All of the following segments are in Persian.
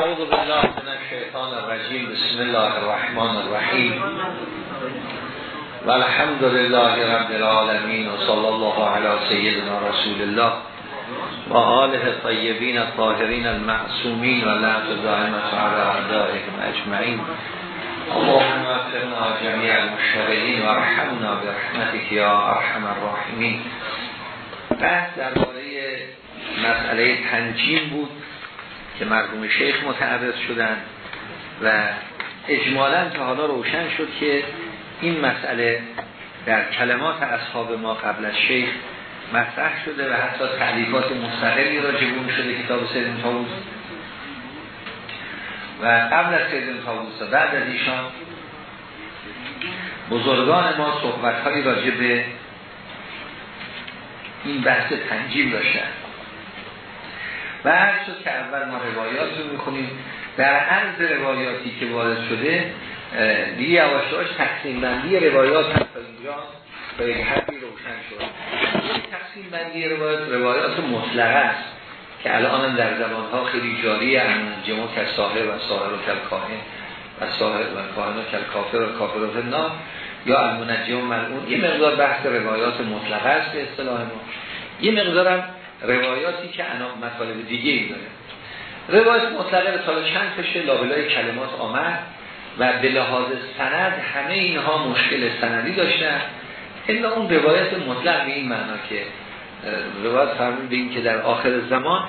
اعوذ بالله من الشیطان الرجیم بسم الله الرحمن الرحیم. و الحمد لله رب العالمین و صلی الله علی سیدنا رسول الله و آله الطیبین الطاهرین المعصومین و لعنت دائمت علی اعدائهم اجمعین. اللهم اغفرنا جميع المشتغلین و ارحمنا برحمتك یا ارحم الراحمین. بحث درباره مسئله تنجیم بود. که مرحوم شیخ متعرض شدن و اجمالا تا حالا روشن شد که این مسئله در کلمات اصحاب ما قبل از شیخ مطرح شده و حتی تعلیفات مستقلی را جبون شده کتاب سیدن تاوز و قبل از سیدن تاوز و بعد از ایشان بزرگان ما صحبت هایی راجع به این بحث تنجیم داشتن. و هر شد که اول ما روایات رو می‌خونیم. در عرض روایاتی که وارد شده دیگه یواشتاش تقسیم بندی روایات هم تا اینجا به یک حدی روشن شد. تقسیم بندی روایات روایات مطلقه است که الان در زبانها خیلی جاری جمع که صاحب و صاحب و کلکاهه و صاحب و کاهن و کلکافر و کافر و فنا یا المنجم و ملعون یه مقدار بحث روایات مطلقه است به اصطلاح ما. یه مقدارم روایاتی که انا مطالب دیگه ای داره. روایت مطلقه به سال چند کشه لابلای کلمات آمد و به لحاظ سند همه اینها مشکل سندی داشتن الا اون روایت مطلق به این معنا که روایت فرمون به این که در آخر زمان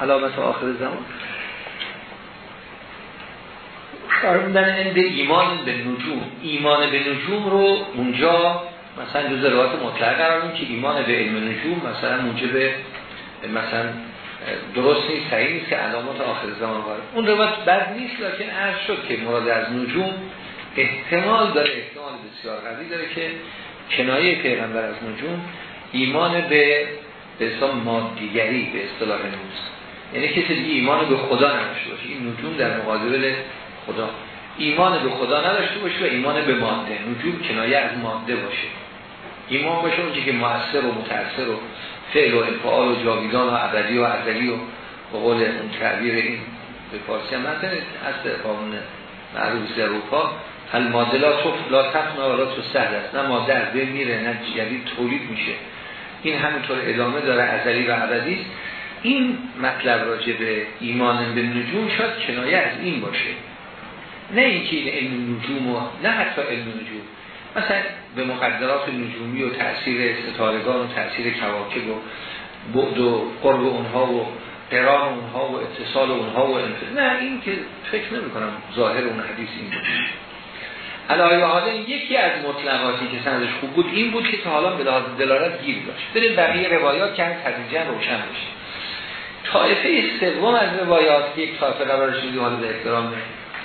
علامت آخر زمان فرموندن اند ایمان به نجوم. ایمان به نجوم رو اونجا مثلا جز روایت مطلق قرار که ایمان به علم نجوم مثلا موجب مثلا درست نیست صحیح نیست که علامات آخر زمان وارد. اون روایت بد نیست لکن عرض شد که مراد از نجوم احتمال داره احتمال بسیار قوی داره که کنایه پیغمبر از نجوم ایمان به به اصطلاح مادیگری به اصطلاح نوز یعنی کسی دیگه ایمان به خدا نداشته باشه. این نجوم در مقابل خدا. ایمان به خدا نداشته باشه و ایمان به ماده. نجوم کنایه از ماده باشه. ایمان باشه اونچه که مؤثر و متأثر و فعل و انفعال و جاویدان و ابدی و ازلی و به قول اون تعبیر این به فارسی هم از قانون معروف اروپا هل ماده لا تو لا تو سهل است. نه ماده از بین میره نه جدید تولید میشه. این همینطور ادامه داره ازلی و ابدی این مطلب راجع به ایمان به نجوم شد کنایه از این باشه. نه اینکه این علم نجوم و نه حتی علم نجوم. مثلا به مقدرات نجومی و تأثیر ستارگان و تأثیر کواکب و بعد و قرب اونها و قرار اونها و اتصال اونها و انفر. نه این که فکر نمی کنم ظاهر اون حدیث این بود. علایه یکی از مطلقاتی که سندش خوب بود این بود که تا حالا به لحاظ دلالت گیر داشت. بریم بقیه روایات که هم تدریجا روشن بشه. طایفه سوم از روایات که یک طایفه قرار شدی حالا به احترام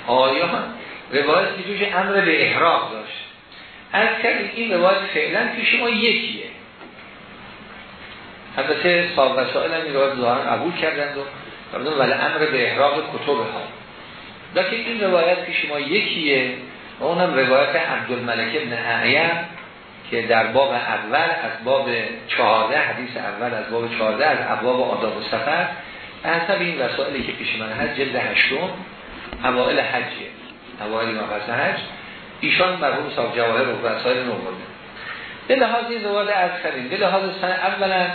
آیان روایت که جوش امر به احراق داشت. از این روایت فعلا پیش ما یکیه. البته صاحب وسائل هم این روایت ظاهرا قبول کردند و ولی امر به احراق کتب ها. لیکن این روایت پیش ما یکیه و اونم روایت عبدالملک ابن اعیم که در باب اول از باب چهارده حدیث اول از باب چهارده از ابواب آداب و سفر حسب این وسائلی که پیش من هست جلد هشتم اوائل حجیه اوائل مقصد حج. ایشان مرحوم صاحب جواهر و وسائل نورده به لحاظ روایت از کردیم به لحاظ سن اولا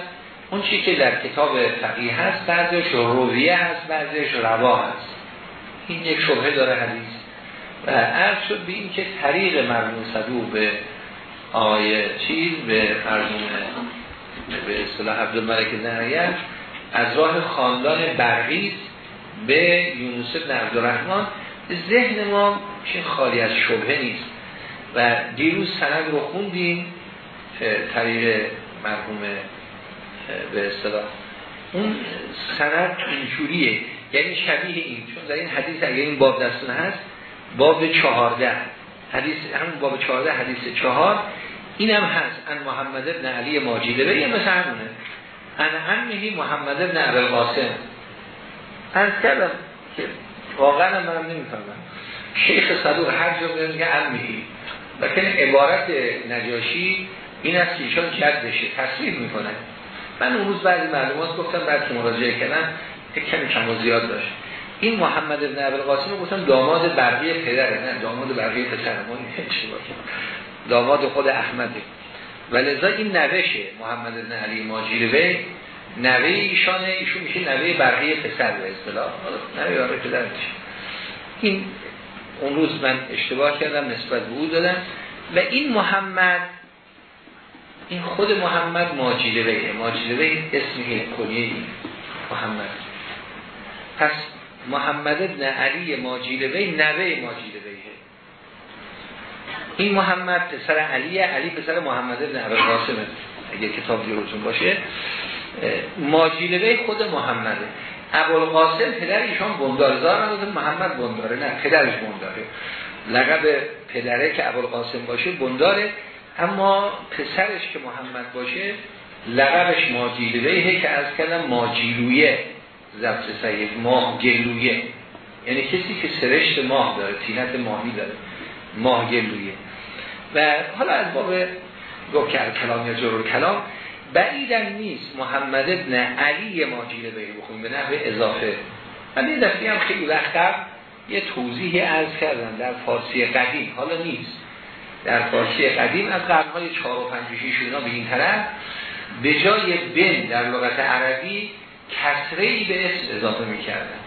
اون چی که در کتاب فقیه هست بعضیش رویه هست بعضیش روا هست. این یک شبهه داره حدیث. و عرض شد به این که طریق مرحوم صدو به آیه چیز به مرحوم به اصطلاح عبدالملک نهیت از راه خاندان برقیز به یونس بن عبدالرحمن ذهن ما چه خالی از شبهه نیست. و دیروز سند رو خوندیم طریق مرحوم به اصطلاح. اون سند اینجوریه. یعنی شبیه این چون در این حدیث اگر این باب دستون هست باب چهارده. حدیث همون باب چهارده حدیث چهار. این هم هست. ان محمد ابن علی ماجیده. یه مثل همونه. ان همهی محمد ابن عبل قاسم از کردم که واقعا هم منم نمی‌فهمم. شیخ صدوق هر جا میگه امهی لیکن عبارت نجاشی این است که ایشان جدشه تصویر می‌کنه. من اون روز بعضی معلومات گفتم بعد که مراجعه کردن یک کمی کم و زیاد داشت. این محمد ابن عبدالقاسم رو گفتن داماد برقی پدره نه داماد برقی پسر ما داماد خود احمده. و لذا این نوشه محمد ابن علی ماجیروی نوه ایشانه ایشون میشه نوه برقی پسر به اصطلاح. نوه برقی پدر میشه. این اون روز من اشتباه کردم نسبت به او دادم. و این محمد این خود محمد ماجیلویه ماجیلوی اسم کنیه محمد. پس محمد ابن علی ماجیلوی نوه ماجیلویه این محمد پسر علی علی پسر محمد ابن عبد قاسم اگه کتاب جلوتون باشه ماجیلوی خود محمده. ابوالقاسم پدر ایشان بندارزار محمد بنداره نه پدرش بنداره. لقب پدره که ابوالقاسم باشه بنداره اما پسرش که محمد باشه لقبش ماجیلویه که از کلم ماجیلویه ضبط صحیح ماه گلویه. یعنی کسی که سرشت ماه داره تینت ماهی داره ماه گلویه. و حالا از باب گفت کلام یا جرور کلام بعیدن نیست محمد ابن علی ماجیله بگه بخونیم به نحو اضافه. من این دفعه هم خیلی وقت یه توضیحی از کردن در فارسی قدیم. حالا نیست. در فارسی قدیم از قرنهای چهار و پنج و به این طرف به جای بن در لغت عربی کسره ای به اسم اضافه می‌کردن.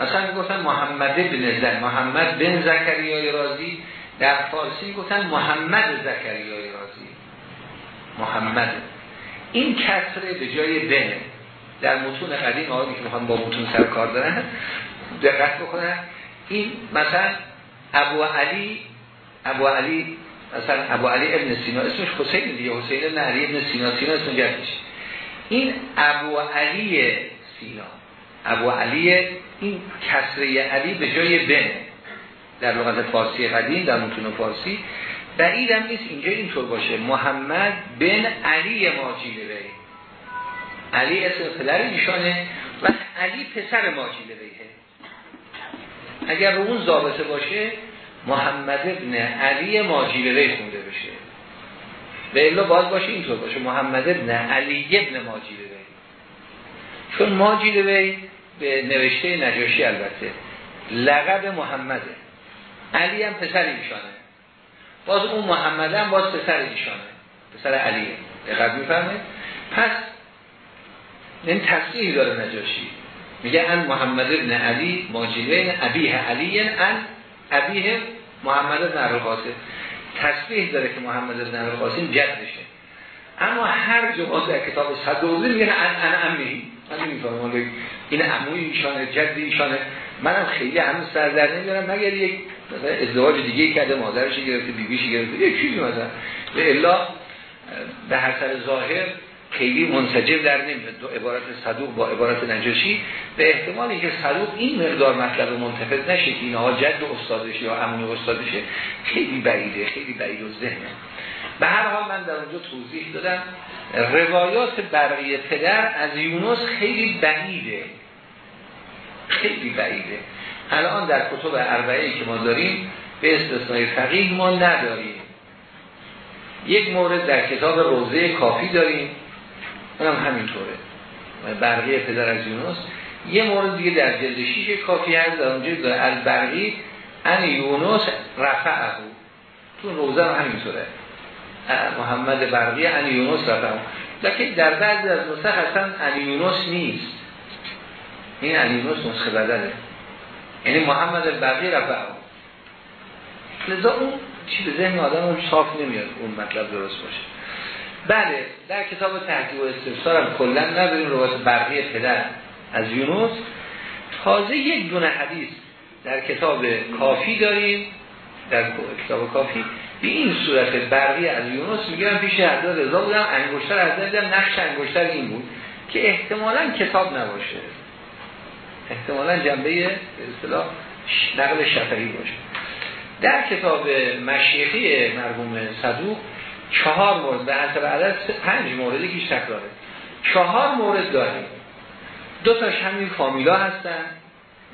مثلا گفتن محمد بن زن محمد بن زکریای رازی. در فارسی گفتن محمد زکریای رازی. محمد. این کسره به جای بن در متون قدیم آقایی که می‌خوان با متون سر کار دارن دقت بکنن. این مثلا ابو علی ابو علی مثلا ابو علی ابن سینا اسمش حسین دیگه حسین ابن علی ابن سینا سینا اسم جدش این ابو علی سینا ابو علی این کسره علی به جای بن در لغت فارسی قدیم در متون فارسی بعید هم نیست اینجا اینطور باشه. محمد بن علی ماجیله بی علی اسم پدر ایشانه و علی پسر ماجیله بیه اگر رو اون ضابطه باشه محمد ابن علی ماجیله بی خونده بشه. به الا باید باشه اینطور باشه. محمد ابن علی ابن ماجیله بی چون ماجیله بی به نوشته نجاشی البته. لقب محمده. علی هم پسر ایشانه. باز اون محمد هم باز پسر ایشانه. پسر علیه دقیق میفرمه پس این تصریح داره نجاشی. میگه ان محمد ابن علی ماجیلین ابیه علی ان ابیه محمد ابن عبدالقاسم تصریح داره که محمد ابن عبدالقاسم جدشه. اما هر جمعات در کتاب صدوزی میگه ان ان امی من نمی‌فهمم. این عموی ایشانه جد ایشانه. منم خیلی همون سر در نمیارم مگر یک ازدواج دیگه کرده مادرش گرفته بیبیش گرفته یک چیزی مثلا. به الا به حسر ظاهر خیلی منسجم در نمیاد دو عبارت صدوق با عبارت نجاشی. به احتمالی که صدوق این مقدار مطلب منتفض نشه که اینها جد استادشه یا امنی استادشه خیلی بعیده خیلی بعید و ذهنه به هر حال من در اونجا توضیح دادم. روایات برقی پدر از یونس خیلی بعیده. خیلی بعیده. الان در کتب اربعه که ما داریم به استثنای فقیه ما نداریم. یک مورد در کتاب روزه کافی داریم. اونم همینطوره. برقی پدر از یونس. یه مورد دیگه در جلد شیش کافی هست. در اونجا داره از برقی ان یونس رفعه. تو روزه هم همینطوره. محمد برقی ان یونس رفعه. لیکن در بعضی از نسخ اصلا ان یونس نیست. این ان یونس نسخه بدله یعنی محمد البقی رفعه لذا اون چی به ذهن آدم اون صاف نمیاد اون مطلب درست باشه. بله در کتاب تحقیق و استفسار هم کلا نداریم روایت برقی پدر از یونس. تازه یک دونه حدیث در کتاب کافی داریم. در کتاب کافی. به این صورت برقی از یونس میگم پیش حضرت رضا بودم انگشتر از دیدم نقش انگشتر این بود که احتمالا کتاب نباشه. احتمالا جنبه اصطلاح نقل شفهی باشه. در کتاب مشیخی مرحوم صدوق چهار مورد به حسب عدد پنج موردی که تکراره. چهار مورد داریم. دو تاش همین فامیلا هستن.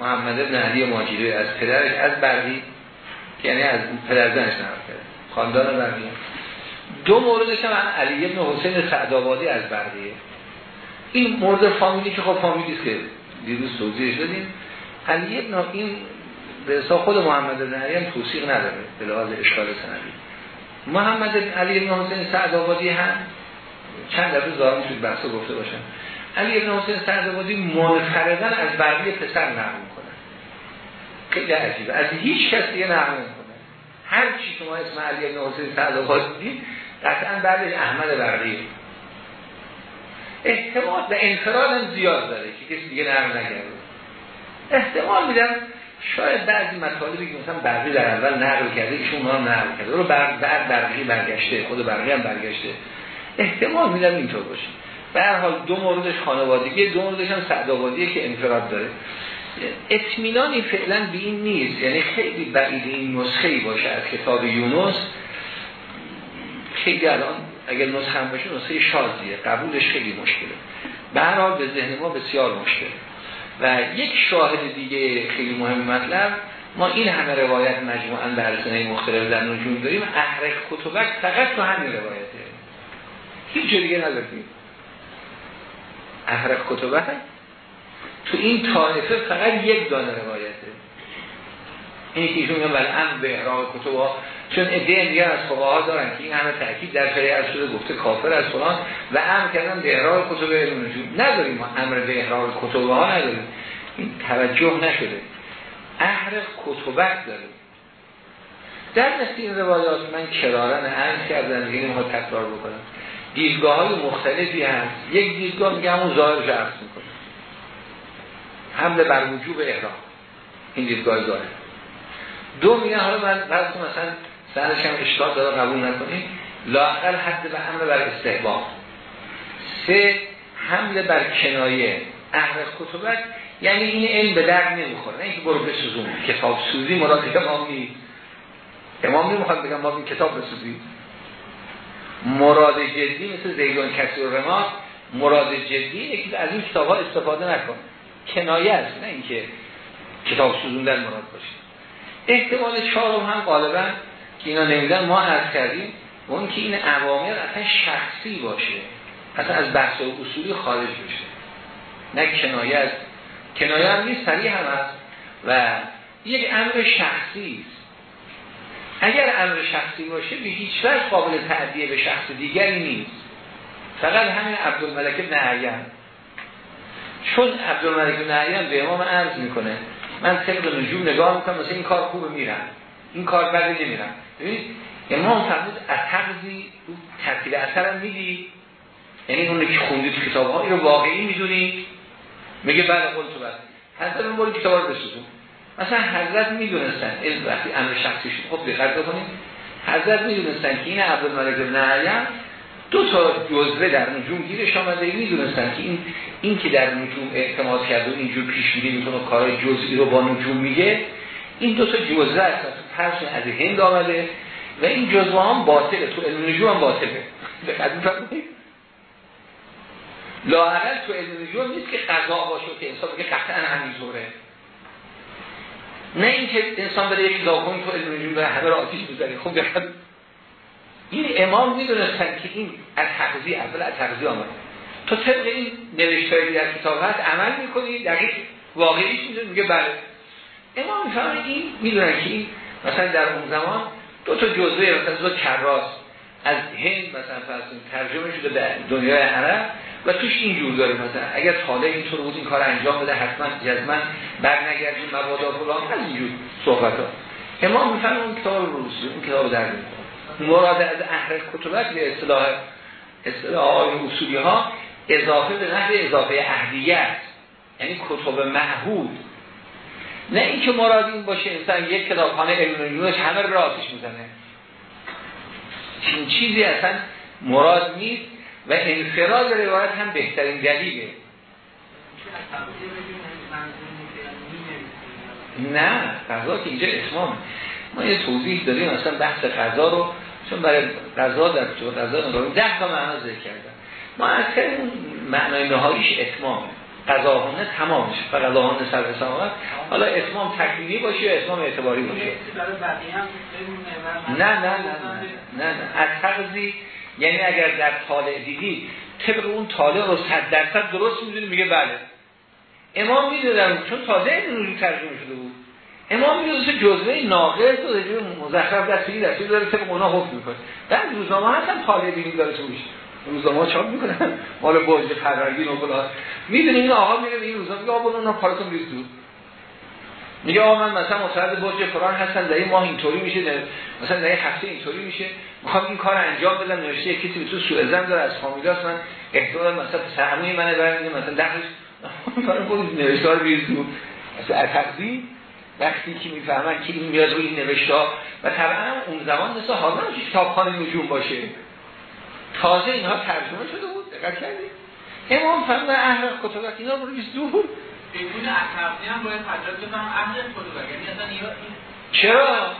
محمد ابن علی ماجیری از پدرش از برقی یعنی از پدرزنش نرفته خاندان برقی. دو موردش هم علی ابن حسین سعدآبادی از برقیه. این مورد فامیلی که خب فامیلی که دیروز توضیحش دادیم علی ابن این به خود محمد بن علی هم توصیق نداره به لحاظ اشکال سندی. محمد علی ابن حسین سعدآبادی هم چند دفعه زارم توی بحثا گفته باشن. علی ابن حسین سعدآبادی منفردن از برقی پسر نقل می‌کنن خیلی عجیبه. از هیچ کسی نقل نمی‌کنه. هر چی شما اسم علی ابن حسین سعدآبادی قطعا بعدش احمد برقی احتمال و انفراد هم زیاد داره که کسی دیگه نقل نکرده. احتمال میدم شاید بعضی مطالبی که مثلا برقی در اول نقل کرده ایشون اونها نقل کرده. رو بعد برقی برگشته خود برقی هم برگشته. احتمال میدم اینطور باشه. به هر حال دو موردش خانوادگی دو موردش هم سعدآبادیه که انفراد داره. اطمینانی فعلا به این نیست. یعنی خیلی بعید این نسخه باشه از کتاب یونس. خیلی الان اگر نسخه هم باشه نسخه شازیه. قبولش خیلی مشکله. به هر حال به ذهن ما بسیار مشکله. و یک شاهد دیگه خیلی مهم مطلب ما این همه روایت مجموعا در سنه مختلف در نجوم داریم. احرق کتبک فقط تو همین روایته هیچ دیگه نداریم. احرق کتبک؟ تو این طایفه فقط یک دانه روایته اینی که ایشون میگن ام به احراق کتبها چون ادعای دیگر از فقها دارن که این همه تاکید در شریعت شده گفته کافر از فلان و امر کردن به احرار کتب نجوم. نداریم ما امر به احرار کتب ها نداریم. این توجه نشده. احرق کتبت داریم. در نسل این روایات من کرارن عرض کردن دیگه ما تکرار بکنم. دیدگاه های مختلفی هست. یک دیدگاه میگه همون ظاهرش عرض می‌کنه حمله بر وجوب احرام. این دیدگاه ظاهر. دو میگه حالا من بعد مثلا سرش هم اشکال داره قبول نکنیم لاقل حد به حمله بر استحباب. سه حمله بر کنایه. اهل کتبت یعنی این علم به درد نمی‌خوره. نه اینکه برو بسوزون. کتاب سوزی مراد امام امام نمی‌خواد بگم ما این کتاب بسوزی مراد جدی مثل زیدون کسی و رماس مراد جدی اینه از این کتاب استفاده نکن. کنایه است نه اینکه کتاب سوزوندن مراد باشه. احتمال چهارم هم غالبا که اینا نمیدن ما عرض کردیم اون که این عوامر اصلا شخصی باشه اصلا از بحث و اصولی خارج بشه. نه کنایه از کنایه هم نیست سریع هم هست. و یک امر شخصی است. اگر امر شخصی باشه به هیچ وجه قابل تعدیه به شخص دیگری نیست. فقط همین عبدالملک ابن چون عبدالملک ابن به امام عرض می‌کنه من طبق نجوم نگاه می‌کنم مثلا این کار خوب میرم. این کار بده نمیرم. ببینید امام فرمود از تغذی ترتیب اثر هم میدی. یعنی اون که خوندید کتاب ها رو واقعی می‌دونی. میگه بله قول تو بله حضرت اون باری کتاب رو بسوزون. مثلا حضرت می‌دونستن وقتی امر شخصی شد خب دقت بکنید. حضرت می‌دونستن که این عبدالملک بن دو تا جزوه در نجوم گیرش آمده. می‌دونستن که این این که در نجوم اعتماد کرده و اینجور پیش بینی می‌کنه کارهای جزئی رو با نجوم میگه. این دو تا جزوه است پرس از هند آمده و این جزوه هم باطله. تو علم نجوم هم باطله. لاحقل تو علم نجوم نیست که قضا باشه که انسان بگه قطعا همینطوره. نه اینکه انسان بره یک داغون تو علم نجوم به همه را آتیش بزنه. خب این امام می‌دونستن که این از حقضی اول از حقضی آمده تو طبق این نوشتاری در کتاب هست عمل می‌کنی دقیق واقعیش می‌دونی میگه؟ بله. امام می‌فهمه این می‌دونن که این مثلا در اون زمان دو تا جزوه مثلا دو کراس از هند مثلا فرسون ترجمه شده به دنیای عرب و توش اینجور داره مثلا. اگر طالع اینطور بود این کار انجام بده حتما بر نگردیم مبادا فلان از اینجور صحبت ها امام می‌فهمه اون کتاب روسی اون کتاب در مراد از اهل کتبت به اصطلاح اصطلاح اصولی ها اضافه به نحو اضافه اهلیت. یعنی کتب معهود. نه اینکه مراد این باشه انسان یک کتابخانه علم همه رو آتش می‌زنه. این چیزی اصلا مراد نیست و انفراد روایت هم بهترین دلیله. نه قضا که اینجا اسمام ما یه توضیح داریم مثلا بحث قضا رو چون برای قضا در تو قضا نگاه ده تا معنا ذکر کردن. ما از اون معنای نهاییش اتمام. قضاهانه تمام شد و قضاهانه سر سماوت حالا اتمام تکلیمی باشه یا اتمام اعتباری باشه؟ نه نه نه نه نه از تقضی یعنی اگر در طالع دیدی طبق اون طالع رو صد درصد درست می‌دونی میگه بله. امام می‌دونم چون تازه این ترجمه شده بود. امام می‌دونست جزوه ناقص و رجوع مزخرف دستی دستی داره طبق اونا حکم می‌کنه. در روزنامه هستن طالبین داره توش روزنامه چاپ می‌کنن. مال برج پروردین و فلان می‌دونی این آقا میره این روزنامه میگه آقا اونا کارتون بیز دور میگه آقا من مثلا متعهد برج فلان هستن در این ماه اینطوری میشه در مثلا در این هفته اینطوری میشه. می‌خوام این کار انجام بدم نوشته کسی به تو سوء زن داره از فامیلاس من احتمال مثلا سهمی منه برنده مثلا دخلش من خود نوشته رو بیز دور مثلا وقتی که می‌فهمن که این میاد روی نوشته و طبعا اون زمان مثل حالا که کتابخانه نجوم باشه. تازه اینها ترجمه شده بود دقت کردید؟ امام فرمان اهل کتابت اینا رو ریز دور. بدون اخلاقی هم باید حجات بکنم اهل یعنی اصلا چرا؟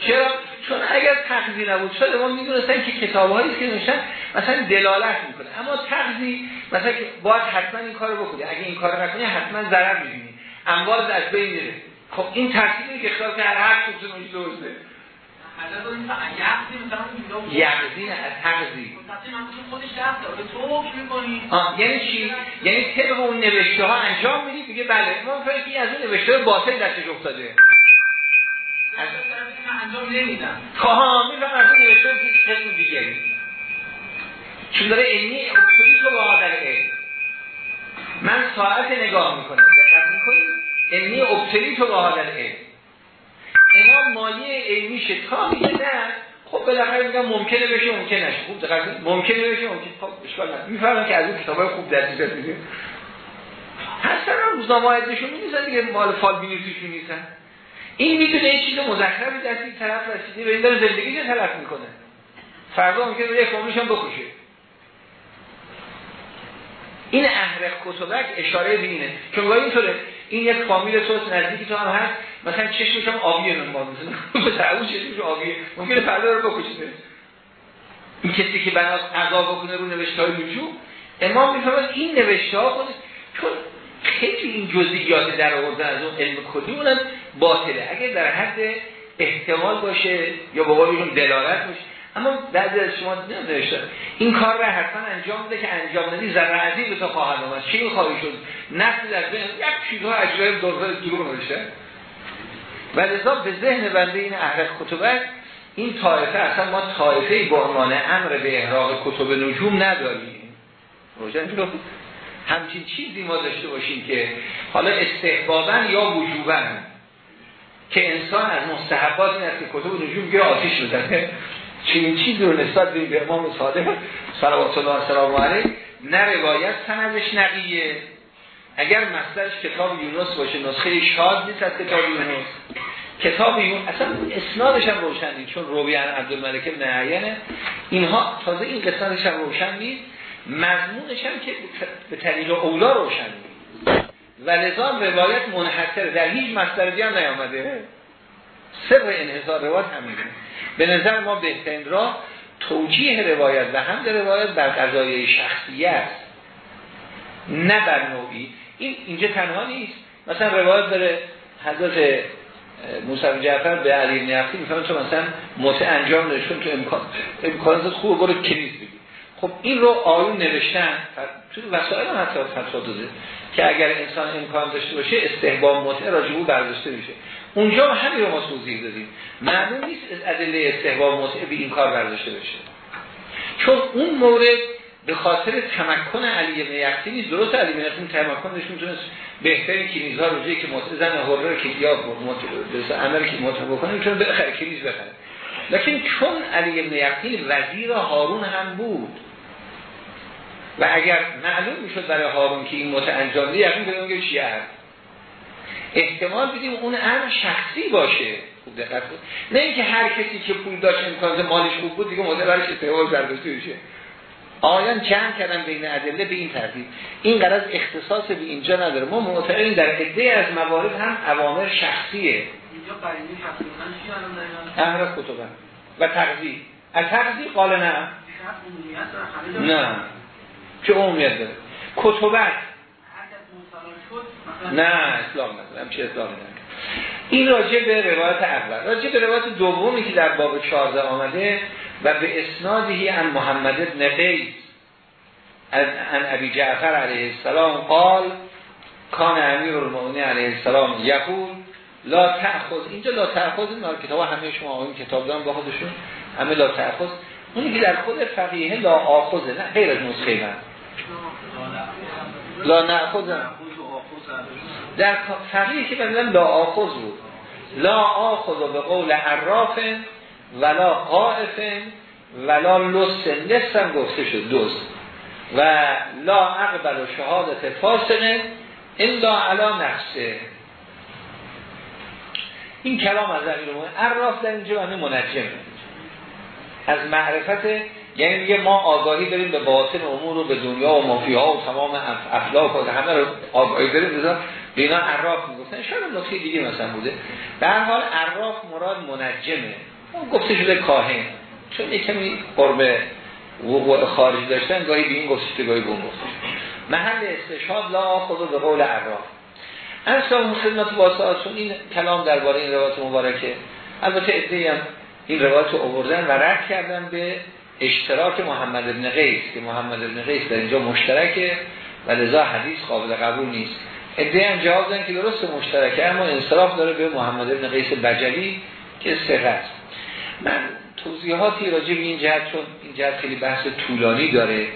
چرا؟ چون اگر تقضی نبود شده ما می‌دونستن که کتاب هایی که نوشتن مثلا دلالت می‌کنه. اما تقضی مثلا که باید حتما این کارو بکنی. اگه این کارو نکنی حتما ضرر می‌بینی. اموال از بین میره. خب این ترتیبی که اختیار کرد هر درسته. یقضی نه از حقضی یعنی چی؟ یعنی طبق اون نوشته ها انجام می‌دید دیگه بله ما فرقی از اون نوشته باطل دستش افتاده. انجام نمیدم؟ خواهم میفهم از اون نوشته خیلی دیگری چون داره علمی اصولی تو با در علم. من ساعت نگاه می‌کنم. دقت می‌کنید علمی ابتلی تو با حالت علم. امام مایه علمیشه تا میگه نه. خب بالاخره میگم ممکنه بشه ممکنه نشه. خوب دقیق ممکنه بشه ممکنه خب اشکال نداره. می‌فهمن که از این کتابای خوب در چیزا میگه هستن روزنامه نشون میدن دیگه مال فال بینیسیشون نیستن. این می‌تونه یه چیز مزخرفی دستی طرف رسیده به این داره زندگی تلف می‌کنه. فردا ممکنه یک فامیلش هم بکشه. این احرق کتبک اشاره به اینه چون گاهی اینطوره. این یک فامیل تو نزدیکی تو هم هست مثلا چشمش هم آبیه نما مثلا تعوض چشمش آبیه. ممکنه فردا رو بکشه این کسی که بنا قضا بکنه رو نوشته های نجوم امام می‌فهمد این نوشته ها خودش چون خیلی این جزئیات در آوردن از اون علم کلی اونم باطله. اگر در حد احتمال باشه یا با دلالت باشه اما بعضی از شما نمیشه این کار را حتما انجام بده که انجام ندی ذره عظیم به تو خواهد آمد. چی خواهی شد؟ نفس در ذهن یک چیزها عجایب دروغ نوشته. و لذا به ذهن بنده این اهل کتبت این طایفه اصلا ما طایفه به امر به احراق کتب نجوم نداریم. روشن شد. همچین چیزی ما داشته باشیم که حالا استحبابا یا وجوبا که انسان از مستحبات این است که کتب نجوم گیر آتیش بزنه. چنین چیزی رو نسبت به امام صادق صلوات الله سلام علیه نه روایت سندش نقیه. اگر مصدرش کتاب یونس باشه نسخه شاد نیست از کتاب یونس. کتاب یونس اصلا اسنادش هم روشن نیست چون رویان عبدالملک ابن اینها تازه این قسمتش هم روشن نیست. مضمونش هم که به طریق اولا روشن نیست. و لذا روایت منحصر در هیچ مصدر هم نیامده. سر انحصار روایت همینه به نظر ما بهترین راه توجیه روایت و هم روایت بر قضایه شخصی نه بر نوعی. این اینجا تنها نیست. مثلا روایت داره حضرت موسی جعفر به علی افتی می‌فهمن تو مثلا متع انجام داره تو امکان امکانات خوب برو کنیز بگی خب این رو آیون نوشتن تو وسائل هم حتی فتوا داده که اگر انسان امکان داشته باشه استحباب متع راجبو برداشته میشه. اونجا همین رو ما توضیح دادیم. معلوم نیست از ادله استحباب مطعه این کار برداشته بشه. چون اون مورد به خاطر تمکن علی بن یقینی درست علی بن یقین تمکنش می‌تونست بهترین کنیزها رو که مطعه زن هرره که یا عمل که مطعه بکنه می‌تونه بخره کنیز بخره. لیکن چون علی بن یقین وزیر هارون هم بود و اگر معلوم می‌شد برای هارون که این مطعه انجام دید یقین به چیه هست؟ احتمال بدیم اون امر شخصی باشه. خوب دقت نه اینکه هر کسی که پول داشت امکانات مالش خوب بود دیگه مدل برش استحوال برداشته بشه آیان چند کردن بین ادله به این ترتیب. این قرار اختصاص به اینجا نداره. ما معتقدیم در عده از موارد هم اوامر شخصیه. اینجا امر کتبه و تقضی از تقضی قال نه. نه. چه عمومیت داره؟ کتبت. نه اطلاق ندارم چه اطلاق ندارم این راجع به روایت اول. راجع به روایت دومی که در باب 14 آمده و به اسنادی ان محمد ابن قیس از ان ابی جعفر علیه السلام قال کان امیر المؤمنین علیه السلام یقول لا تأخذ. اینجا لا تأخذ این کتاب همه شما این کتاب دارن با خودشون همه لا تأخذ. اونی که در خود فقیه لا آخذه نه غیر از نسخه من. لا نأخذ. در فقیه که بندن لا آخذ بود. لا آخذ به قول عراف ولا قائف ولا لس هم گفته شد دوست. و لا اقبل و شهادت فاسقه الا علا نفسه. این کلام از امیر عراف در اینجا معنی منجم. از معرفت یعنی میگه ما آگاهی داریم به باطن امور رو به دنیا و مافیها و تمام افلاک و همه رو آگاهی داریم. بذار به اینا عراف می‌گفتن. شاید نکته دیگه مثلا بوده. در حال عراف مراد منجمه. گفته شده کاهن. چون یکمی قرب وقوع خارج داشتن گاهی به این گفته گاهی به اون گفته محل استشهاد لا خود به قول عراف اصلا خدمت واسطه این کلام درباره این روایت مبارکه. البته ادعی هم این روایت رو آوردن و رد کردن به اشتراک محمد ابن قیس که محمد ابن قیس در اینجا مشترکه و لذا حدیث قابل قبول نیست. ادعی هم جواب دادن که درست مشترکه اما انصراف داره به محمد ابن قیس بجلی که سه من توضیحاتی راجع به این جهت چون این جهت خیلی بحث طولانی داره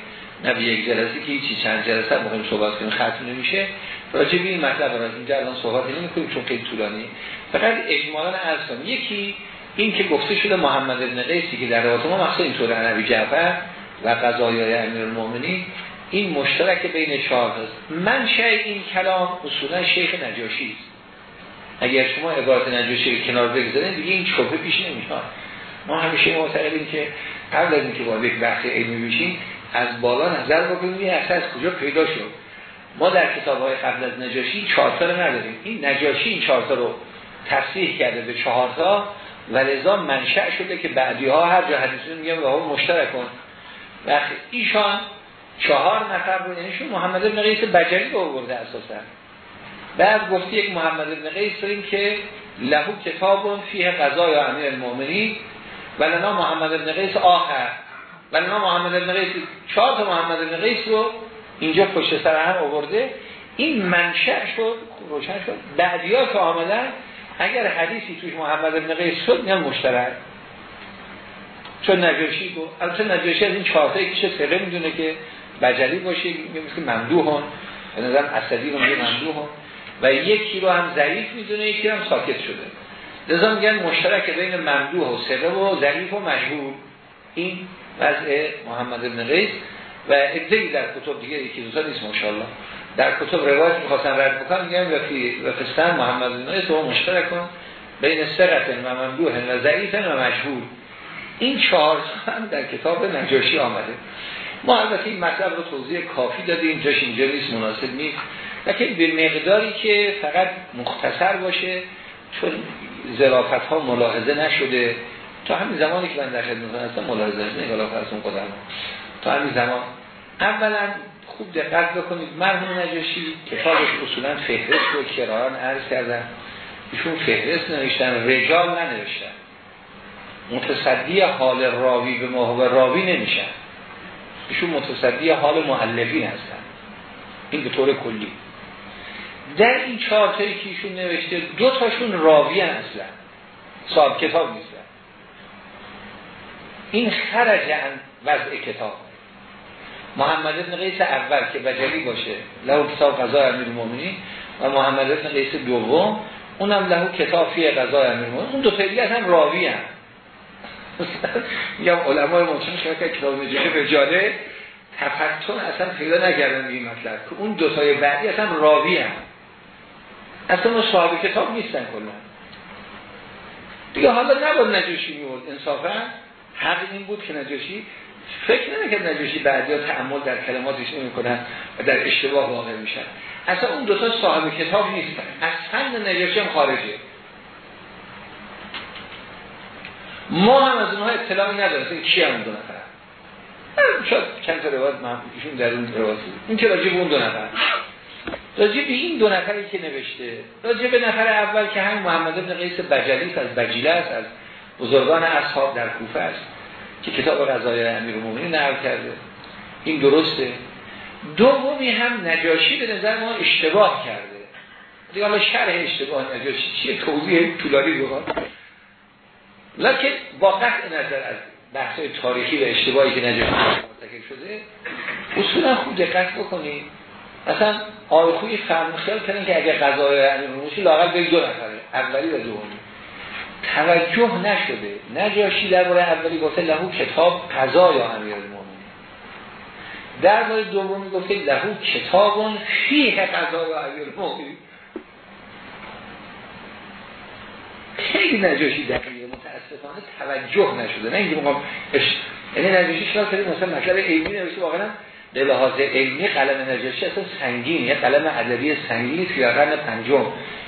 نه به یک جلسه که هیچی چند جلسه مهم صحبت کنیم ختم نمیشه. راجع به این مطلب را اینجا الان صحبت نمی چون خیلی طولانی. فقط اجمالا عرض یکی این که گفته شده محمد ابن قیسی که در روایت ما مخصوصا اینطور عنوی جعفر و قضایای امیر المومنی این مشترک بین چهار من شای این کلام اصولا شیخ نجاشی است. اگر شما عبارت نجاشی کنار بگذارید دیگه این چوبه پیش نمیاد ما همیشه معتقدیم که قبل از اینکه با یک بحث علمی بشیم از بالا نظر بکنیم این اصلا از کجا پیدا شد. ما در کتاب های قبل از نجاشی چهارتا رو نداریم. این نجاشی این چهارتا رو تصریح کرده به چهارتا و لذا منشأ شده که بعدی ها هر جا حدیثی میگن و مشترک کن و ایشان چهار نفر رو یعنی شون محمد ابن قیس بجری رو برده اساسا. بعد گفتی یک محمد ابن قیس داریم که لهو کتاب فیه قضای امیر المؤمنین. و لنا محمد ابن قیس آخر. و لنا محمد ابن قیس چهار تا محمد ابن قیس رو اینجا پشت سر هم آورده. این منشأ شد روشن شد. بعدی ها که آمدن اگر حدیثی توش محمد ابن قیس شد میان مشترک. چون نجاشی بود البته نجاشی از این چهارتایی که سقه می‌دونه که بجلی باشه مثل ممدوح به نظرم اسدی رو میگه ممدوح و یکی رو هم ضعیف می‌دونه یکی هم ساکت شده. لذا میگن مشترک بین ممدوح و سقه و ضعیف و مشهور. این وضع محمد ابن قیس. و ادهی در کتب دیگه یکی دوتا نیست ماشاءالله. در کتب روایت می‌خواستن رد بکنن میگن و فی و فستن محمد بن قیس و مشترک کن بین سرقت و ممدوح و ضعیف و مشهور. این چهار هم در کتاب نجاشی آمده. ما البته این مطلب رو توضیح کافی دادیم جاش اینجا نیست مناسب نیست. لیکن به مقداری که فقط مختصر باشه چون ظرافت ها ملاحظه نشده. تا همین زمانی که من در خدمت هستم ملاحظه نشده قدم تا همین زمان. اولا خوب دقت بکنید. مرحوم نجاشی کتابش اصولا فهرست رو کراران عرض کردن. ایشون فهرست نوشتن رجال ننوشتن. متصدی حال راوی به محو راوی نمیشن. ایشون متصدی حال معلفین هستن. این به طور کلی. در این چارتایی که ایشون نوشته دو تاشون راوی اصلا صاحب کتاب نیستن. این خرج وضع کتاب. محمد ابن قیس اول که بجلی باشه. لهو کتاب قضای امیر المومنی و محمد ابن قیس دوم. اونم لهو کتاب فی قضای امیر المومنی اون دو تا هم راوی هم میگم علمای ممکن شما که کتاب نجاشه رجاله تفتون اصلا پیدا نکردن این مطلب. که اون دو تای بعدی اصلا راوی هم اصلا صاحب کتاب نیستن کلا. دیگه حالا نباید نجاشی میورد انصافا حق این بود که نجاشی فکر نمی‌کرد نجاشی بعدی ها تعمل در کلماتش نمی کنن و در اشتباه واقع میشن. اصلا اون دوتا صاحب کتاب نیستن. از فن نجاشی هم خارجه. ما هم از اونها اطلاعی نداریم. کی هم دو نفر؟ شاید چند تا روایت ایشون در اون روایت این که راجب اون دو نفر. راجب این دو نفری که نوشته راجب نفر اول که همین محمد ابن قیس بجلی از بجیله است از بزرگان اصحاب در کوفه است. که کتاب غذای امیر مومنی نقل کرده. این درسته. دومی هم نجاشی به نظر ما اشتباه کرده. دیگه حالا شرح اشتباه نجاشی چیه؟ توضیح طولانی بخواد لکن با قطع نظر از بحث تاریخی و اشتباهی که نجاشی مرتکب شده اصولا خوب دقت بکنید. مثلا آرخوی فهم خیال که اگه قضای امیر موسی لاقل به دو نفره اولی و دومی. توجه نشده. نجاشی درباره اولی گفته لهو کتاب قضا یا امیر المومنین درباره دومی گفته لهو کتاب فیه قضا یا امیر خیلی نجاشی دقیقه متاسفانه توجه نشده. نه اینکه مقام یعنی نجاشی شما کرده؟ مثلا مطلب علمی نوشته واقعا به لحاظ علمی قلم نجاشی اصلا سنگین یه قلم ادبی سنگینی توی قرن پنجم.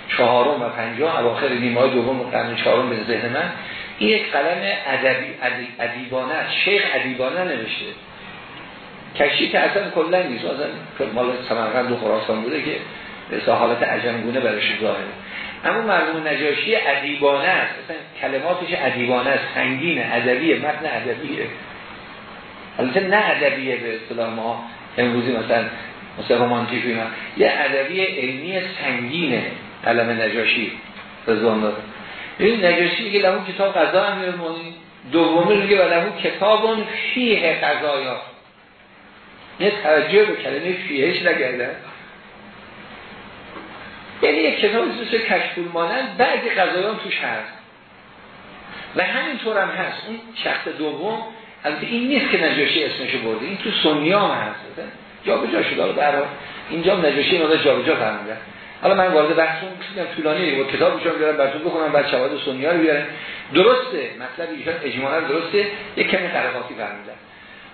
چهارم و پنجم اواخر نیمه دوم قرن چهارم به ذهن من این یک قلم ادبی ادیبانه شیخ ادیبانه نوشته. کشی که اصلا کلا نیست. اصلا مال سمرقند و خراسان بوده که به حالت عجمگونه برش ظاهره. اما مرحوم نجاشی ادیبانه است. مثلا کلماتش ادیبانه است. سنگین ادبی متن ادبیه. البته نه ادبیه به اصطلاح ما. امروزی مثلا مثلا رومانتیک اینا. یه ادبی علمی سنگینه. قلم نجاشی. رضوان داره این نجاشی میگه لهو کتاب قضا امیر المؤمنین دومی میگه ولهو کتاب فیه قضایا یه توجه به کلمه فیهش نگردن. یعنی یک کتاب مثل کشفول مانند بعضی قضایان توش هست. و همینطور هم هست. اون شخص دوم البته این نیست که نجاشی اسمشو برده. این تو سنیا هم هست. جا به جا شده در اینجا نجاشی نوده جا به جا فرمودن. حالا من وارد بحثون طولانی با کتابشون بیارم براتون بخونم بعد شواهد سنیا رو بیارم. درسته مطلب ایشان اجمالا درسته یک کمی قرقاتی فرمودن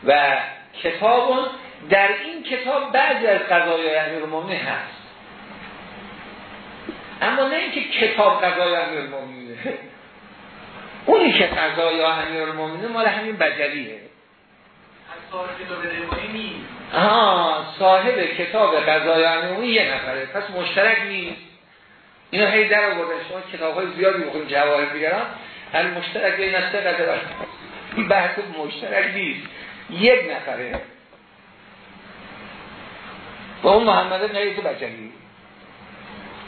و کتابون در این کتاب بعضی از قضایای امیر هست. اما نه اینکه کتاب قضای امیر المومنینه اونی که قضای امیر المومنینه مال همین بجلیه آها صاحب کتاب قضای امیر یه نفره. پس مشترک نیست. اینو هی در آوردن. شما کتاب های زیادی بخونید جواهر دیگران هر مشترک بین نسته این بحث مشترک نیست. یک نفره. با اون محمد ابن عیسی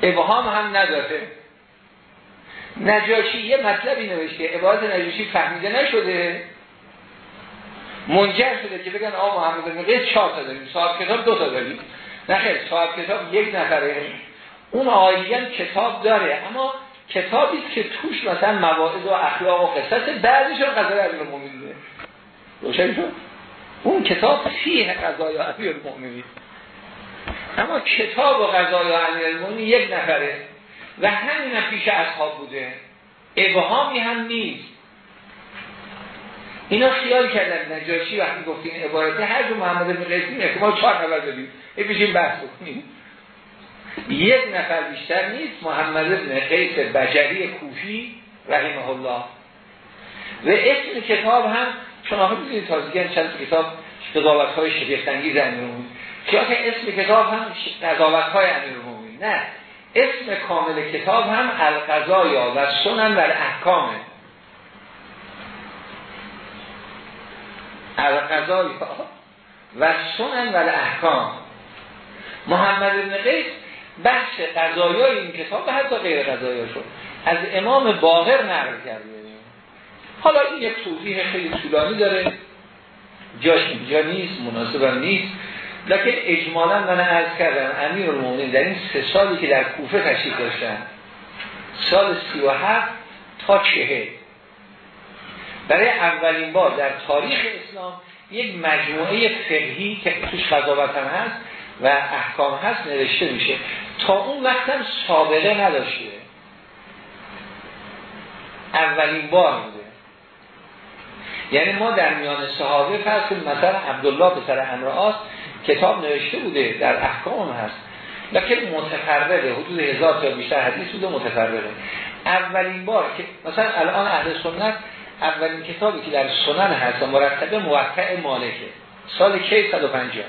ابهام هم نداره. نجاشی یه مطلبی نوشته. عبارت نجاشی فهمیده نشده. منجر شده که بگن آقا محمد بن قیس چهار تا داریم صاحب کتاب دو تا داریم. نه خیلی صاحب کتاب یک نفره. اون آیین کتاب داره اما کتابی که توش مثلا مواعظ و اخلاق و قصص بعضیشون قضای امیر المؤمنین روشن شد؟ اون کتاب فیه قضای امیر المؤمنین اما کتاب و غذای امیر یک نفره. و همین هم پیش اصحاب بوده. ابهامی هم نیست. اینا خیال کردن نجاشی وقتی گفتین عبارته هر جو محمد بن قیس که ما چهار نفر داریم. ای بشین بحث کنیم یک نفر بیشتر نیست محمد بن قیس بجری کوفی رحمه الله. و اسم کتاب هم چون آخه بزنید تازگی چند کتاب قضاوت های شگفتنگیز بود که اسم کتاب هم قضاوت های امیر نه اسم کامل کتاب هم القضایا و سنن و احکامه القضایا و سنن و احکام محمد بن قیس بحث قضایای این کتاب حتی غیر قضایا شد از امام باقر نقل کرده. حالا این یک توضیح خیلی طولانی داره. جاش اینجا نیست مناسبم نیست. لکن اجمالا من عرض کردم امیر المومنین در این سه سالی که در کوفه تشریف داشتن سال سی و هفت تا چهه برای اولین بار در تاریخ اسلام یک مجموعه فقهی که توش قضاوت هم هست و احکام هست نوشته میشه. تا اون وقت هم سابقه نداشته. اولین بار بوده یعنی ما در میان صحابه فرض مثلا عبدالله پسر امرآس کتاب نوشته بوده در احکام هست. لکن متفرده حدود هزار تا بیشتر حدیث بوده متفرده اولین بار که مثلا الان اهل سنت اولین کتابی که در سنن هست مرتبه موقع مالکه. سال کی؟ 150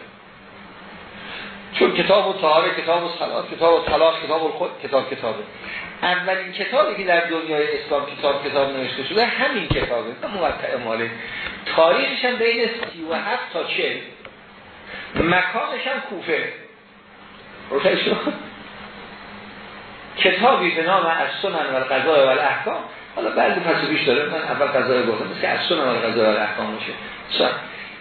چون کتاب و طهاره کتاب و صلات کتاب و طلاق کتاب و خود کتاب کتابه. اولین کتابی که در دنیای اسلام کتاب کتاب نوشته شده همین کتابه موقع مالک. تاریخش هم بین 37 تا 40 مکانش هم کوفه. روشن کتابی به نام از سنن و القضاء و الاحکام حالا بعد پس پیش داره. من اول قضای گفتم. مثل از سنن و القضاء و الاحکام میشه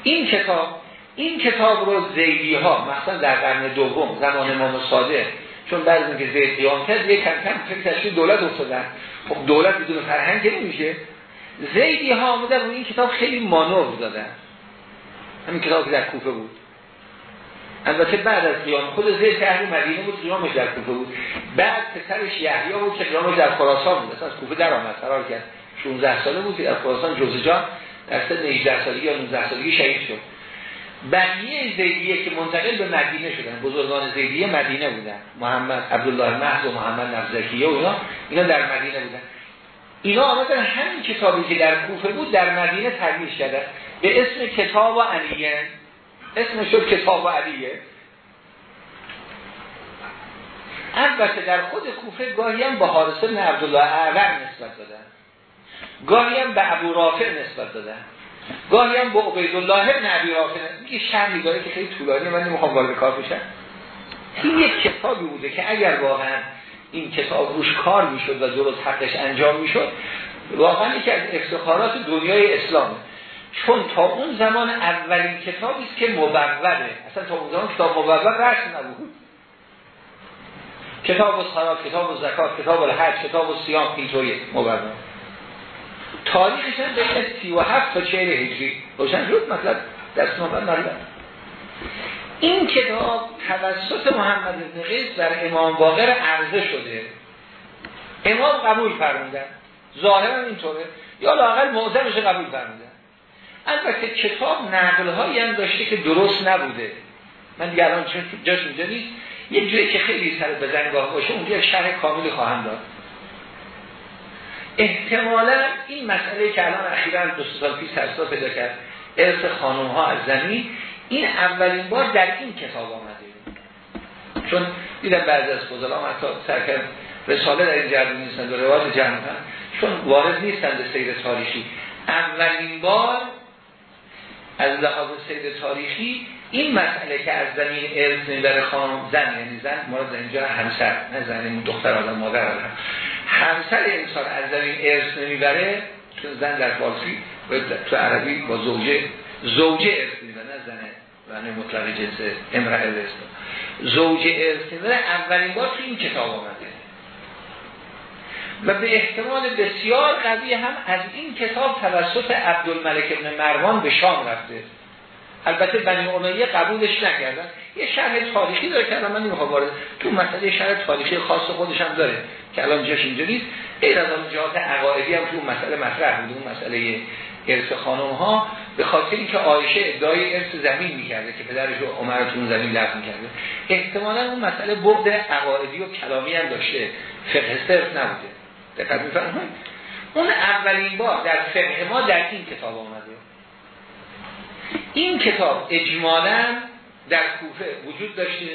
این کتاب این کتاب رو زیدی ها مثلا در قرن دوم زمان امام صادق چون بعد اینکه زید قیام کرد یک کم کم فکر تشکیل دولت افتادن. خب دولت بدون فرهنگ که نمیشه. زیدی ها آمدن رو این کتاب خیلی مانور دادن. همین کتاب در کوفه بود. البته بعد از قیام خود زید اهل مدینه بود قیامش در کوفه بود. بعد پسرش یحیی بود که قیامش در خراسان بود از کوفه در آمد قرار کرد. 16 ساله بود در خراسان جوزجان در سن 18 سالگی یا 19 سالگی شهید شد. بقیه زیدیه که منتقل به مدینه شدن بزرگان زیدیه مدینه بودن. محمد عبدالله محض و محمد نفزکیه و اینا اینا در مدینه بودن. اینا آمدن همین کتابی که در کوفه بود در مدینه ترویج کردن. به اسم کتاب و علیه اسم شد کتاب علیه البته در خود کوفه گاهی هم به حارس بن عبدالله اعور نسبت دادن. گاهی هم به ابو رافع نسبت دادن. گاهی هم با عبیدالله ابن عبی رافع. میگه شرمی داره که خیلی طولانی من نمی‌خوام وارد کار بشم این یک کتابی بوده که اگر واقعا این کتاب روش کار می‌شد و درست حقش انجام می‌شد واقعا یکی از افتخارات دنیای اسلام چون تا اون زمان اولین کتابی است که مبوده اصلا تا اون زمان کتاب مبود رسم نبود. کتاب الصلات کتاب الزکات کتاب الحج کتاب الصیام اینطوری مبود تاریخش هم بین 37 تا 40 هجری. روشن شد مطلب؟ دست مطلب این کتاب توسط محمد بن قیس در امام باقر عرضه شده. امام قبول فرمودن. ظاهرا اینطوره. یا لاقل معظمش قبول فرمودن. البته کتاب نقل هایی هم داشته که درست نبوده. من دیگه الان جاش اینجا نیست. یه جایی که خیلی سر به زنگاه باشه اونجا شرح کاملی خواهم داد. احتمالا این مسئله که الان اخیرا دو سال پیش سرسا پیدا کرد ارث خانم ها از زمین این اولین بار در این کتاب آمده. چون دیدم بعضی از فضلا حتی سرکر رساله در این جرد نیستند و روایت جمع چون وارد نیستند سیر تاریخی. اولین بار از لحاظ سیر تاریخی این مسئله که از زمین ارث می‌بره خانم زن یعنی زن مورد اینجا همسر نه زن دختر آدم مادر آدم. همسر انسان از زمین ارث نمی‌بره چون زن در فارسی تو عربی با زوجه زوجه ارث می‌بره نه زنه زن مطلق جنس امرأ ارث. زوجه ارث می‌بره اولین بار تو این کتاب آمده. و به احتمال بسیار قوی هم از این کتاب توسط عبدالملک ابن مروان به شام رفته. البته بنی امیه قبولش نکردن. یه شرح تاریخی داره که من نمی‌خوام وارد تو مسئله شرح تاریخی خاص خودش هم داره که الان جاش اینجا نیست. غیر از اون جهات عقایدی هم تو مسئله مطرح بود اون مسئله ارث خانم ها به خاطر اینکه عایشه ادعای ارث زمین می‌کرده که پدرش رو عمر تو اون زمین دفن کرده احتمالا اون مسئله بعد عقایدی و کلامی هم داشته. فقه صرف نبوده. دقت میفرمایید؟ اون اولین بار در فقه ما در این کتاب آمده. این کتاب اجمالا در کوفه وجود داشته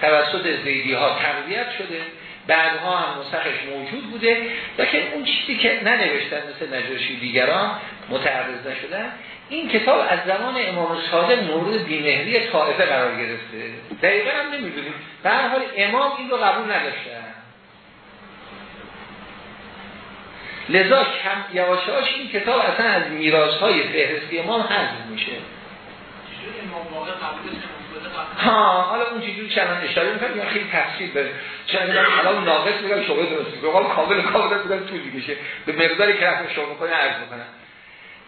توسط زیدی ها تقویت شده بعدها هم نسخش موجود بوده لیکن اون چیزی که ننوشتن مثل نجاشی دیگران متعرض نشدن این کتاب از زمان امام صادق مورد بیمهری طائفه قرار گرفته. دقیقا هم نمی‌دونیم. به حال امام این رو قبول نداشتن لذا کم یواشاش این کتاب اصلا از میراث های فهرستی امام حذف میشه. ها حالا اون چیزی که الان اشاره می‌کنم؟ یا خیلی تفصیل بره چون اگه الان ناقص میگم شما درست به قول کامل کامل بگم طول میشه به مقداری که رفت شما می‌کنه عرض می‌کنم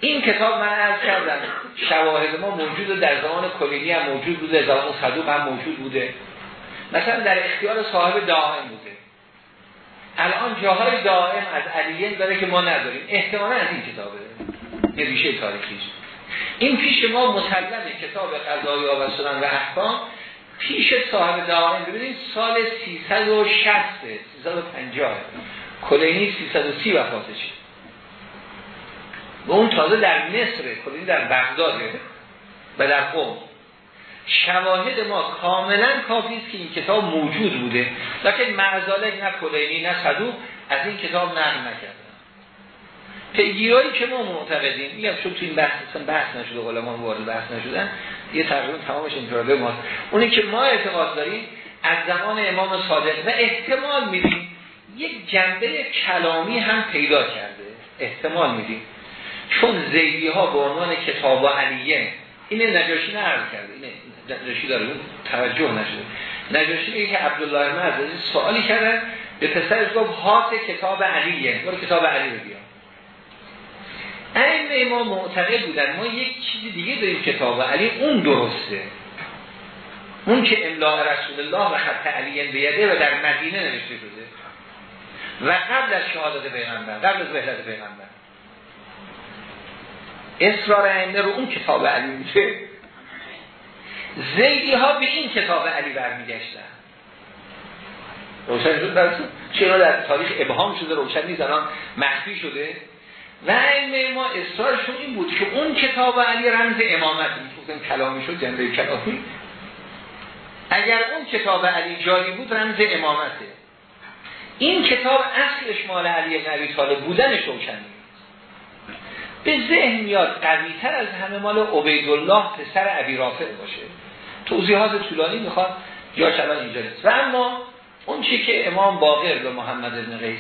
این کتاب من عرض کردم شواهد ما موجود در زمان کلینی هم موجود بوده زمان صدوق هم موجود بوده. مثلا در اختیار صاحب دائم بوده. الان جاهای دائم از علیین داره که ما نداریم. احتمالا از این کتابه یه ریشه تاریخیش این پیش ما مسلم کتاب قضایی و سنن و احکام پیش صاحب دائم. ببینید سال 360 350 کلینی 330 وفاتشه و اون تازه در مصر کلینی در بغداده و در قوم شواهد ما کاملا کافی است که این کتاب موجود بوده. لیکن معزالک نه کلینی نه صدوق از این کتاب نقل نکردن. پیگیرایی که ما معتقدیم میگم چون تو این بحث اصلا بحث نشده علما وارد بحث نشدن یه تقریبا تمامش انتراله ما اونی که ما اعتقاد داریم از زمان امام صادق و احتمال میدیم یک جنبه کلامی هم پیدا کرده. احتمال میدیم. چون زیدی ها به عنوان کتاب و علیه اینه نجاشی نرد کرده اینه. نجاشی داره توجه نشده. نجاشی میگه که عبدالله مرزی سوالی کردن به پسرش گفت هات کتاب علیه برو کتاب علی رو بیا این ما معتقد بودن ما یک چیزی دیگه داریم کتاب علی اون درسته. اون که املاء رسول الله و خط علی بیده و در مدینه نوشته شده. و قبل از شهادت پیغمبر قبل از وحدت پیغمبر. اصرار ائمه رو اون کتاب علی میشه زیدی ها به این کتاب علی برمیگشتن. روشن شد درستون چرا در تاریخ ابهام شده روشن نیست الان مخفی شده. و علم ما اصرارشون این بود که اون کتاب علی رمز امامت می‌گفتن کلامی شد جنبه کلامی. اگر اون کتاب علی جاری بود رمز امامته. این کتاب اصلش مال علی نبی طالب بودنش روشن به ذهن میاد قوی تر از همه مال عبیدالله پسر عبی رافع باشه. توضیحات طولانی می‌خواد یا الان اینجا نیست. و اما اون چی که امام باقر به محمد ابن قیس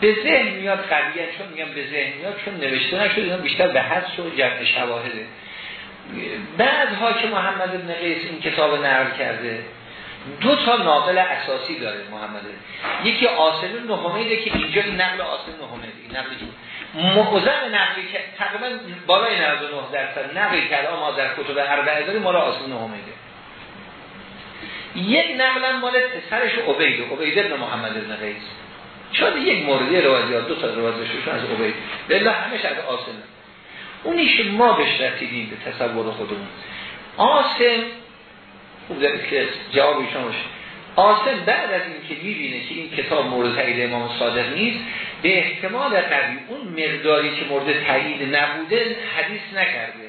به ذهن میاد قویه چون میگم به ذهن میاد چون نوشته نشده بیشتر به حدس و جمع شواهده. بعدها که محمد ابن قیس این کتاب نقل کرده دو تا ناقل اساسی داره محمد یکی آسل نهمیده که اینجا این نقل آسل نهمیده این نقل معظم نقلی که تقریبا بالای 99 درصد نقلی که ما در کتب اربعه داریم مال آسل نهمیده یک نقل مال پسرش عبید عبید ابن محمد ابن قیس. شاید یک موردی روایت یا دو تا روایت بشه از عبید بله همش از آسل اونیش ما بهش رسیدیم به تصور خودمون. آسم خوب دارید که جواب ایشان باشه. آسم بعد از این که که این کتاب مورد تایید امام صادق نیست به احتمال قوی اون مقداری که مورد تایید نبوده حدیث نکرده.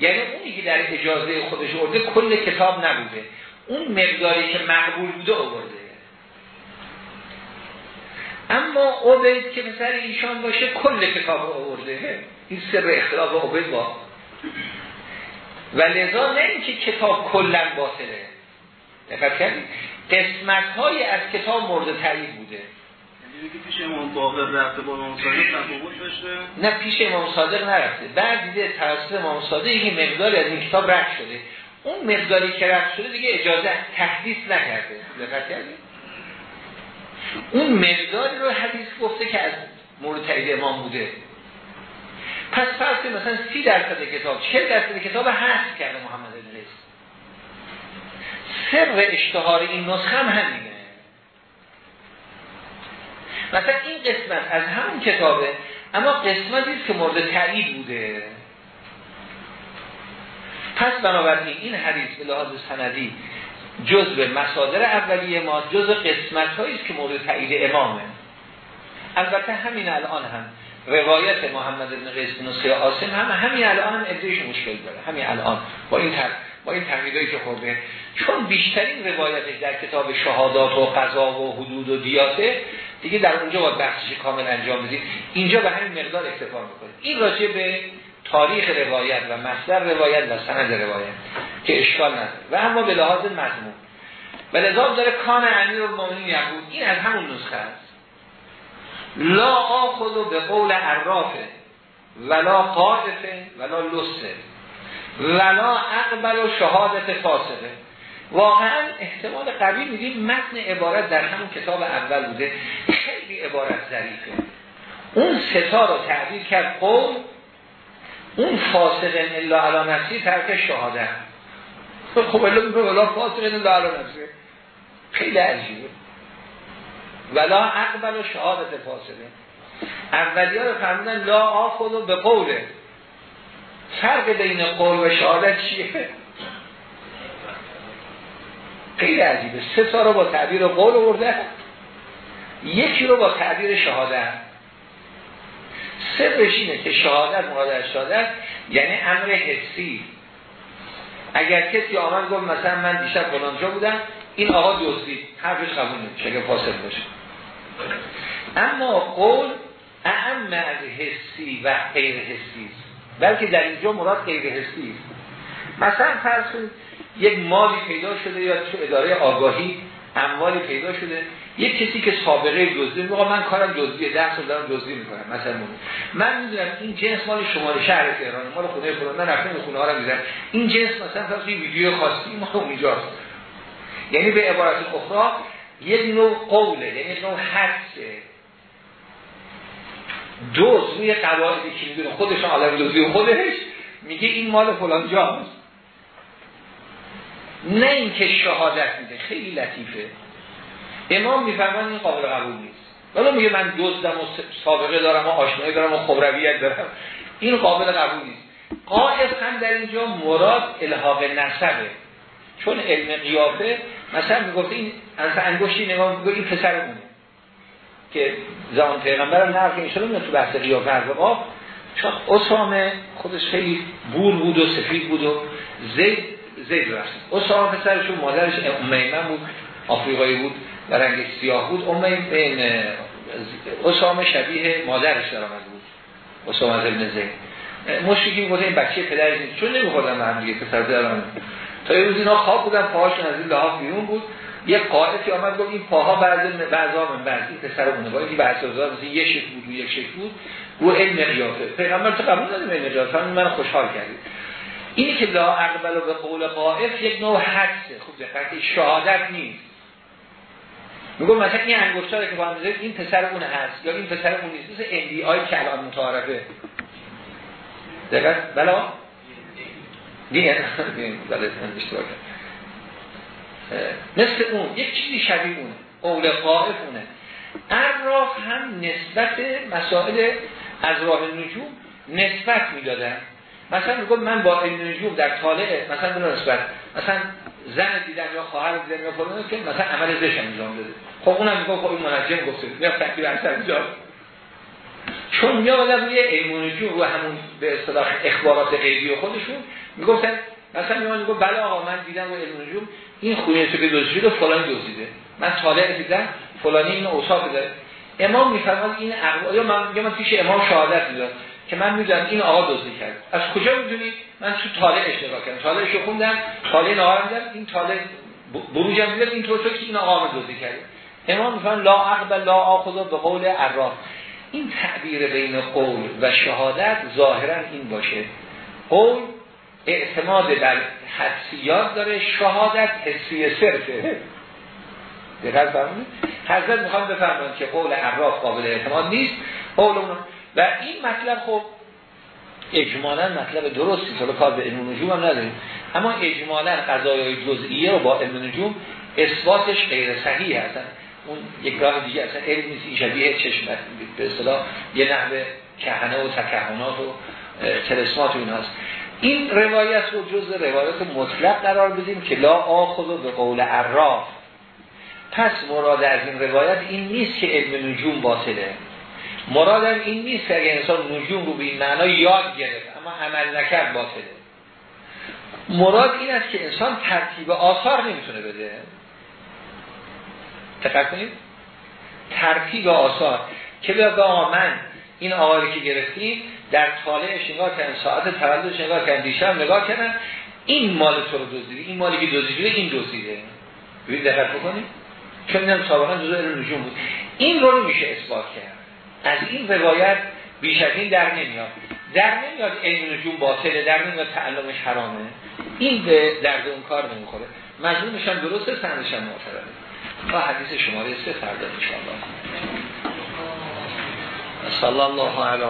یعنی اونی که در اجازه خودش ارده کل کتاب نبوده. اون مقداری که مقبول بوده آورده. اما عبید که مثل ایشان باشه کل کتاب آورده. این سر اختلاف عبید با. و لذا نه اینکه کتاب کلا باطله. دقت کردید؟ قسمت های از کتاب مورد تایید بوده. یعنی پیش امام باقر رفته با امام صادق نه پیش امام صادق نرفته. بعد دیده توسط امام صادق یه مقداری از این کتاب رد شده. اون مقداری که رد شده دیگه اجازه تحدیث نکرده. اون مقداری رو حدیث گفته که از مورد تایید امام بوده. پس فرض مثلا سی درصد کتاب چه درصد کتاب هست کرده محمد ادریس سر اشتهار این نسخه هم همینه. مثلا این قسمت از همون کتابه اما قسمتی که مورد تایید بوده. پس بنابراین این حدیث به لحاظ سندی جز به مسادر اولیه ما جز قسمت هاییست که مورد تایید امامه. البته همین الان هم روایت محمد بن قیس بن آسم هم همین الان هم ادریش مشکل داره. همین الان با این تر با این تقریدایی که خورده. چون بیشترین روایتش در کتاب شهادات و قضا و حدود و دیاته دیگه در اونجا باید بحثش کامل انجام بدید اینجا به همین مقدار اکتفا می‌کنید این راجع به تاریخ روایت و مصدر روایت و سند روایت که اشکال نداره. و اما به لحاظ مضمون. و لذا داره کان امیر المؤمنین یهود این از همون نسخه است. لا آخذ به قول عرافه ولا قاعدته ولا لسه ولا اقبل و شهادت فاسقه واقعا احتمال قوی میدیم متن عبارت در همون کتاب اول بوده. خیلی عبارت ظریفه. اون ستا رو تعبیر کرد. قول اون فاسق الا علی نفسی ترک شهاده خب الا میگه ولا فاسق الا علی نفسی. خیلی عجیبه. ولا عقبل و شهادت فاسده اولی ها رو فرمودن لا آخذ به قوله. فرق بین قول و شهادت چیه؟ خیلی عجیبه. سه تا رو با تعبیر قول ورده یکی رو با تعبیر شهادت. سرش اینه که شهادت مراد شهادت یعنی امر حسی. اگر کسی آمد گفت مثلا من دیشب فلانجا بودم این آقا دوستی حرفش قبول نمیشه اگه فاسد باشه. اما قول اعم از حسی و غیر حسی بلکه در اینجا مراد غیر حسی است. مثلا فرض یک مالی پیدا شده یا تو اداره آگاهی اموالی پیدا شده. یک کسی که سابقه دزدی میگه من کارم دزدی ده سال دارم دزدی می‌کنم مثلا من می‌دونم این جنس مال شمال شهر تهران مال خونه فلان من رفتم خونه ها رو می‌ذارم این جنس مثلا فرض ویدیو خاصی مال اونجاست یعنی به عبارت اخرى یک نوع قوله یعنی نوع حدسه دوز روی قواعدی که می‌دونه خودش عالم دوزی خودش میگه این مال فلان جاست نه اینکه شهادت میده خیلی لطیفه. امام میفرمان این قابل قبول نیست. ولی میگه من دزدم و سابقه دارم و آشنایی دارم و خبرویت دارم. این قابل قبول نیست. هم در اینجا مراد الحاق نسبه. چون علم قیافه مثلا می‌گفت این از انگشتی نگاه میگه این پسر اونه که زمان پیغمبر هم نرفه میشه تو بحث قیافه هر چون اسامه خودش خیلی بور بود و سفید بود و زید زید رفت اسامه پسرشون مادرش امیمه بود آفریقایی بود و رنگ سیاه بود. این اسامه شبیه مادرش در آمد بود. اسامه از ابن زید. مشرکی می‌گفت این بچه پدرش نیست. چون نمیخوردن به هم دیگه پسر در تا یه روز اینا خواب بودن پاهاشون از این لحاف بیرون بود. یه قائدی آمد گفت این پاها بعض بعضا من بعض این پسر اونه باید بعض از مثل یه شکل بود و یک بود. رو علم قیافه پیغمبر تو قبول ندیم علم قیافه من خوشحال کردید اینی که لا اقبل به قول قائف یک نوع حدسه. خوب دقت شهادت نیست. میگم مثلا این انگشتر که با این پسر اون هست یا این پسر اون نیست. مثل اندی آی که الان متعارفه. دقت بلا دیگه بله اشتباه مثل اون. یک چیزی شبیه اون. قول قائف اونه. اراف هم نسبت مسائل از راه نجوم نسبت می‌دادن. مثلا میگم من با علم نجوم در طالعه مثلا به نسبت مثلا زن دیدن یا خواهر دیدن یا فلان که مثلا عمل زش انجام بده خب اونم میگه خب این منجم گفته. یا تکلیف اثر اینجا چون میاد روی علم نجوم رو همون به اصطلاح اخبارات غیبی خودشون می‌گفتن مثلا میاد میگه بله آقا من دیدم و علم نجوم این خونه تو که دزدیده فلان دزدیده. من طالع دیدم فلانی این اوصاف داره. امام میفرماد این اقوال یا من میگم پیش امام شهادت می‌داد که من می‌دونم این آقا دزدی کرد از کجا می‌دونید؟ من تو طالعش نگاه کردم. طالعش رو خوندم طالع نهار دیدم این طالع بروجم دیدم این طور که این آقا دزدی کرد امام میفرماد لا عقب لا آخذ به قول عراف این تعبیر بین قول و شهادت ظاهرا این باشه. قول اعتماد در حدسیات داره شهادت حسی صرفه. دقیق فرمونید حضرت می‌خوام بفرمایند که قول عراف قابل اعتماد نیست. قول اون و این مطلب خب اجمالا مطلب درستی تو کار به علم نجوم هم نداریم. اما اجمالا قضایای جزئیه رو با علم نجوم اثباتش غیر صحیح هستن اون یک راه دیگه اصلا علم نیست. شبیه چشم به اصطلاح یه نحوه کهنه و تکهنات و تلسمات این هست این روایت رو جز روایت مطلق قرار بدیم که لا آخذ به قول عراف. پس مراد از این روایت این نیست که علم نجوم باطله. مرادم این نیست که اگر انسان نجوم رو به این معنا یاد گرفت اما عمل نکرد باطله. مراد این است که انسان ترتیب آثار نمی‌تونه بده. دقت کنید. ترتیب آثار. که به آقا من این آقایی که گرفتیم در طالعش نگاه کردن ساعت تولدش نگاه کردن دیشب نگاه کردن این مال تو رو دزدیده این مالی که دزدیده این دزدیده. ببین دقت بکنید. چون اینم سابقا جزء نجوم بود. این رو نمیشه اثبات کرد. از این روایت بیش از این در نمیاد. در نمیاد علم نجوم باطله در نمیاد تعلمش حرامه. این به درد اون کار نمی‌خوره. مجموعش هم درسته سندش هم معتبره با حدیث شماره سه فردا ان شاء الله صلی الله علیه